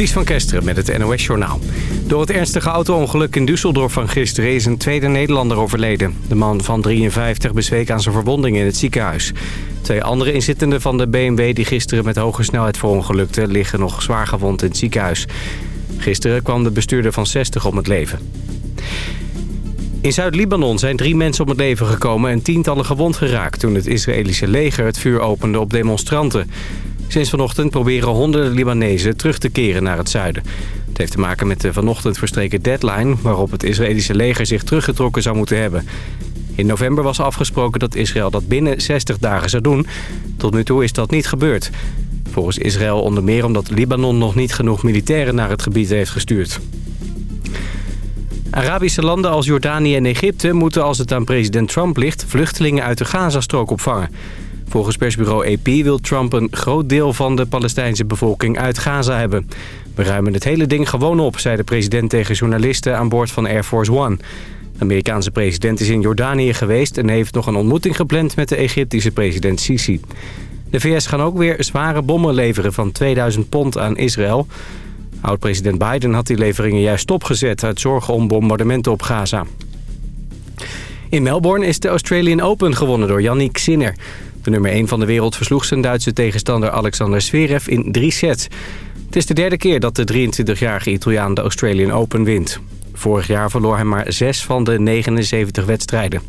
Ties van Kesteren met het NOS-journaal. Door het ernstige auto-ongeluk in Düsseldorf van gisteren is een tweede Nederlander overleden. De man van 53 bezweek aan zijn verwondingen in het ziekenhuis. Twee andere inzittenden van de BMW die gisteren met hoge snelheid verongelukte... liggen nog zwaar gewond in het ziekenhuis. Gisteren kwam de bestuurder van 60 om het leven. In Zuid-Libanon zijn drie mensen om het leven gekomen en tientallen gewond geraakt... toen het Israëlische leger het vuur opende op demonstranten. Sinds vanochtend proberen honderden Libanezen terug te keren naar het zuiden. Het heeft te maken met de vanochtend verstreken deadline... waarop het Israëlische leger zich teruggetrokken zou moeten hebben. In november was afgesproken dat Israël dat binnen 60 dagen zou doen. Tot nu toe is dat niet gebeurd. Volgens Israël onder meer omdat Libanon nog niet genoeg militairen naar het gebied heeft gestuurd. Arabische landen als Jordanië en Egypte moeten als het aan president Trump ligt... vluchtelingen uit de Gazastrook opvangen. Volgens persbureau AP wil Trump een groot deel van de Palestijnse bevolking uit Gaza hebben. We ruimen het hele ding gewoon op, zei de president tegen journalisten aan boord van Air Force One. De Amerikaanse president is in Jordanië geweest en heeft nog een ontmoeting gepland met de Egyptische president Sisi. De VS gaan ook weer zware bommen leveren van 2000 pond aan Israël. Oud-president Biden had die leveringen juist stopgezet uit zorgen om bombardementen op Gaza. In Melbourne is de Australian Open gewonnen door Yannick Sinner. De nummer 1 van de wereld versloeg zijn Duitse tegenstander Alexander Zverev in drie sets. Het is de derde keer dat de 23-jarige Italiaan de Australian Open wint. Vorig jaar verloor hij maar 6 van de 79 wedstrijden.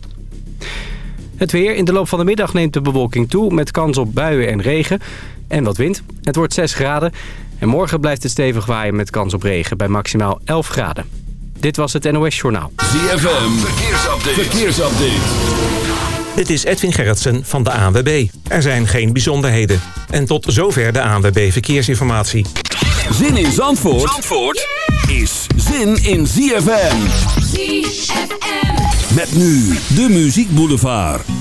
Het weer. In de loop van de middag neemt de bewolking toe... met kans op buien en regen en wat wind. Het wordt 6 graden. En morgen blijft het stevig waaien met kans op regen... bij maximaal 11 graden. Dit was het NOS Journaal. ZFM. Verkeersupdate. Verkeersupdate. Dit is Edwin Gerritsen van de ANWB. Er zijn geen bijzonderheden. En tot zover de ANWB Verkeersinformatie. Zin in Zandvoort, Zandvoort is zin in ZFM. ZFM. Met nu de Muziek Boulevard.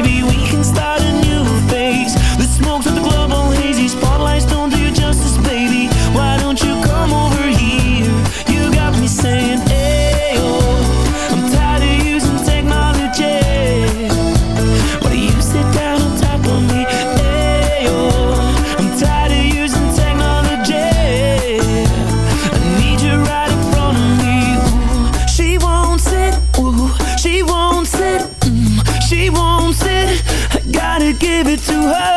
we give it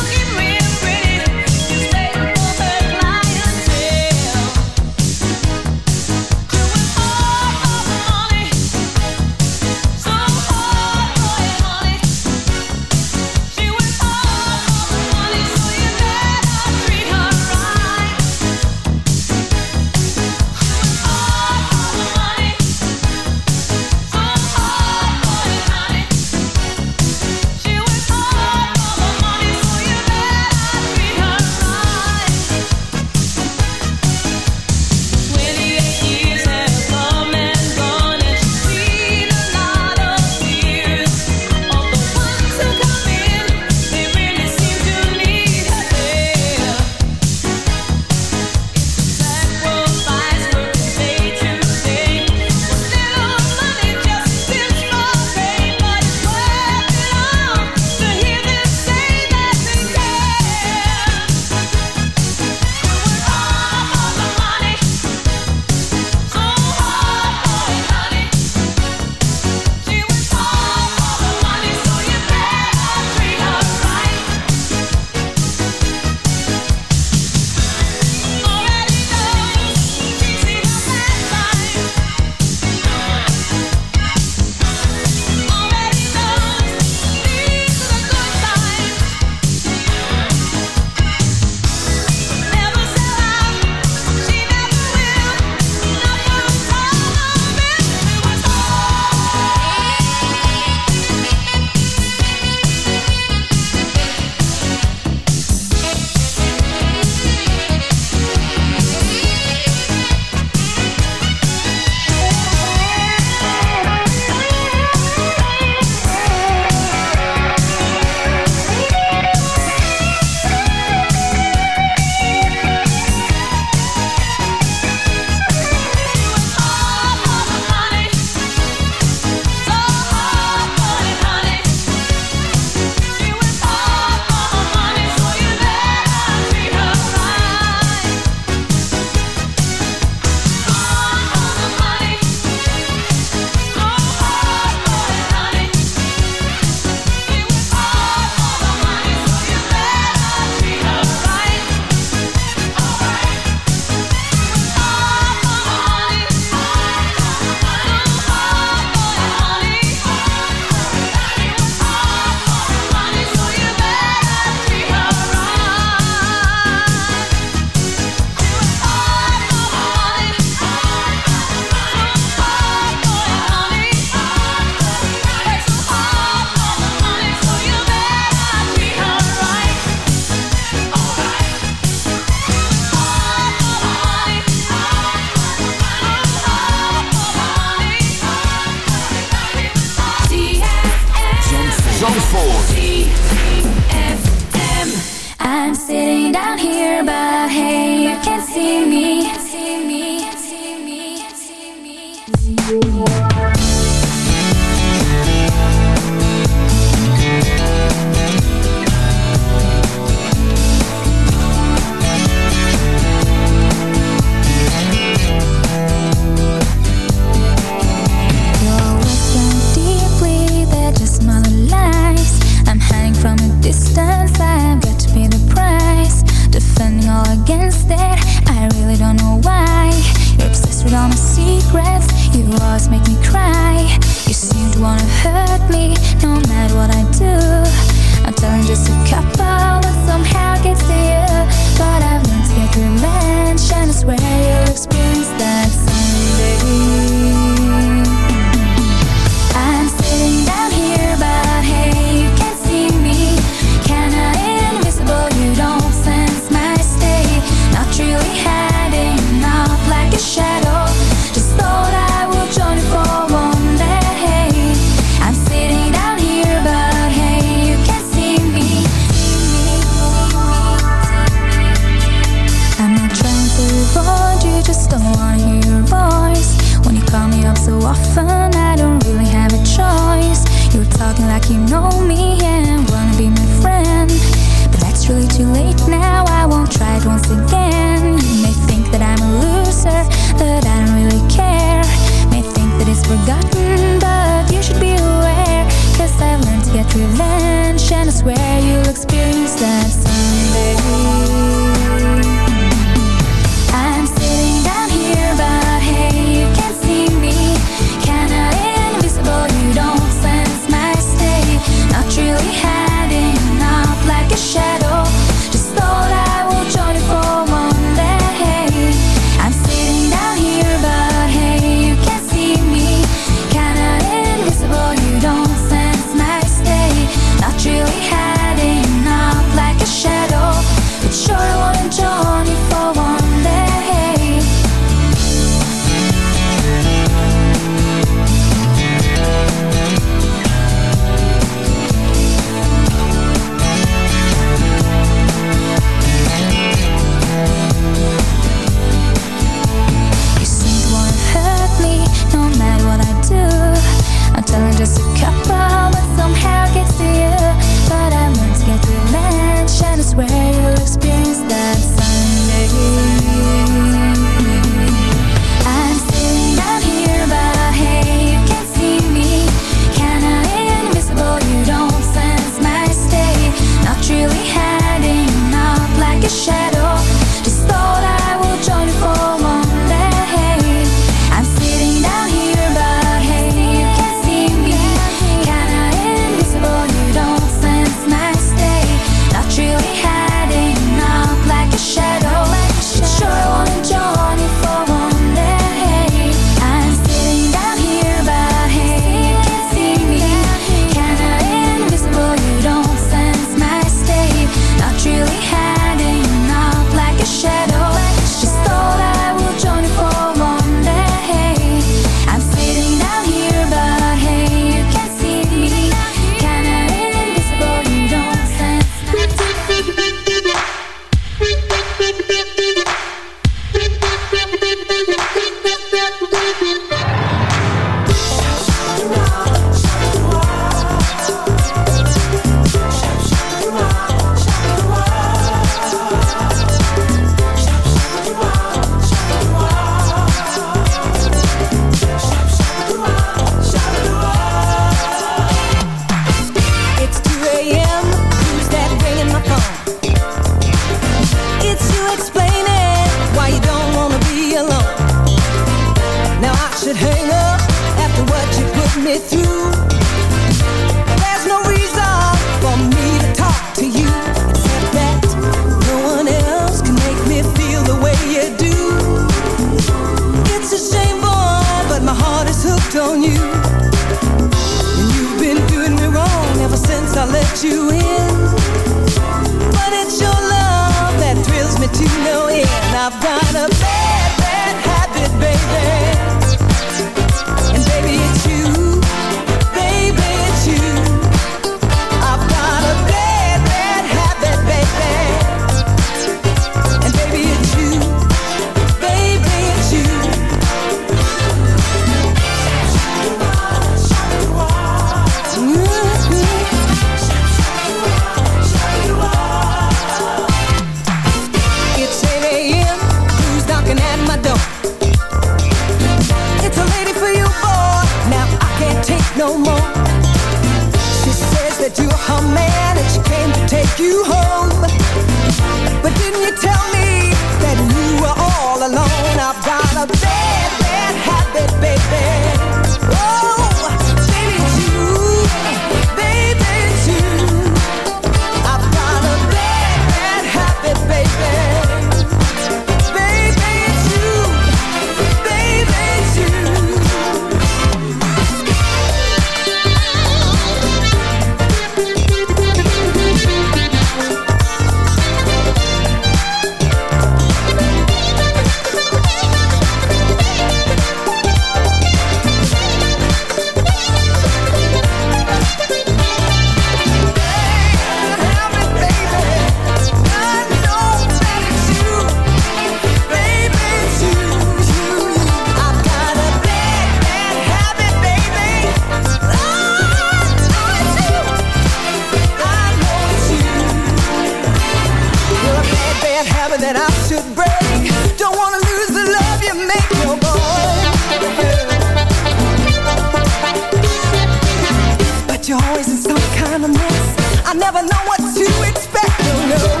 never know what to expect. No, no.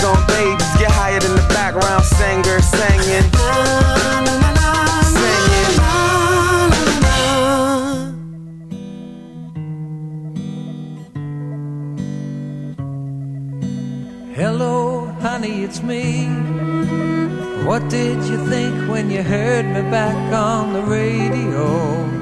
on babies. Get higher than the background singer. Singing. Hello, honey, it's me. What did you think when you heard me back on the radio?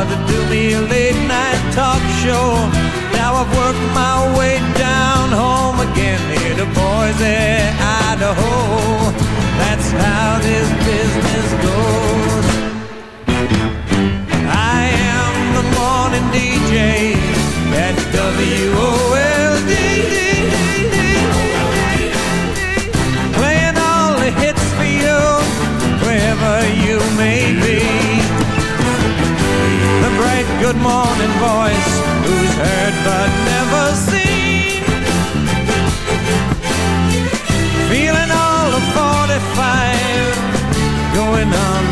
to do me a late night talk show. Now I've worked my way down home again here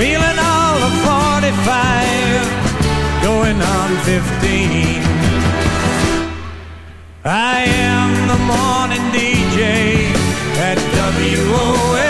Feeling all of 45, going on 15. I am the morning DJ at W-O-L-D-D-D-D.